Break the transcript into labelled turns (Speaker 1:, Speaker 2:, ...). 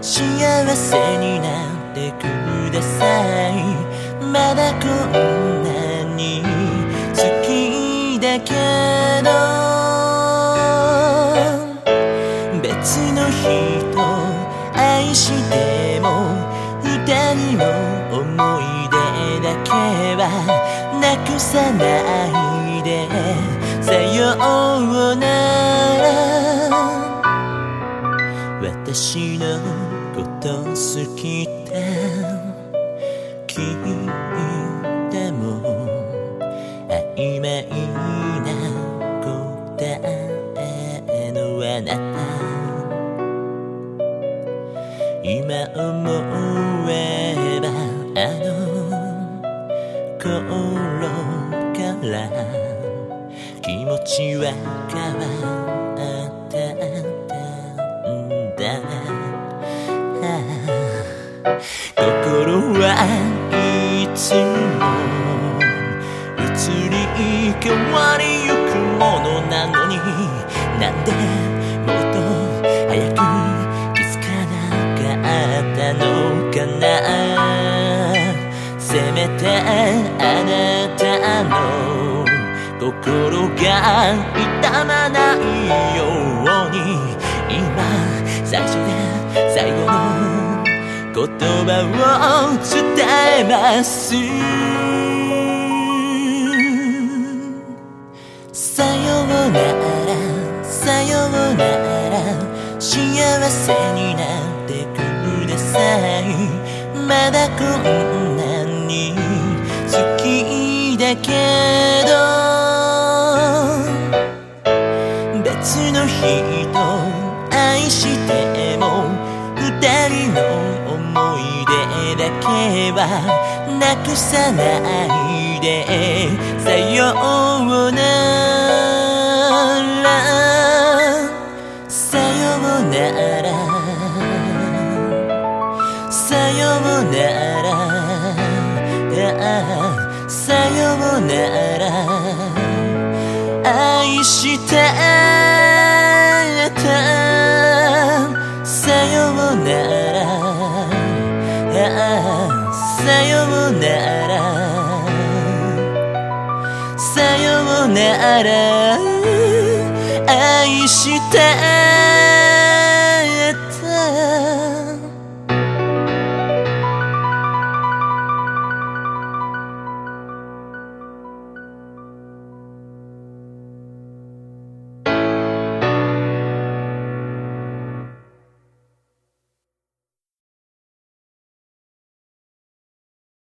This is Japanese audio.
Speaker 1: 幸せになってください。まだこんなに好きだけど別の人愛しても二人の思い出だけはなくさないでさようなら。私のこと好きだ聞いても曖昧な答えのあなた今思えばあの頃から気持ちは変わった。はいつも移り変わりゆくものなのにな。んでもっと早く気づかなかったのかな。せめてあなたの心が痛まないように。今最初で最後の言葉を伝えます。さようならさようなら幸せになってください。まだこんなに好きだけど別の人愛しても二人の思い出だけはなくさないでさようならさようならさようならさようなら愛してようなら。さようなら。さようなら。愛した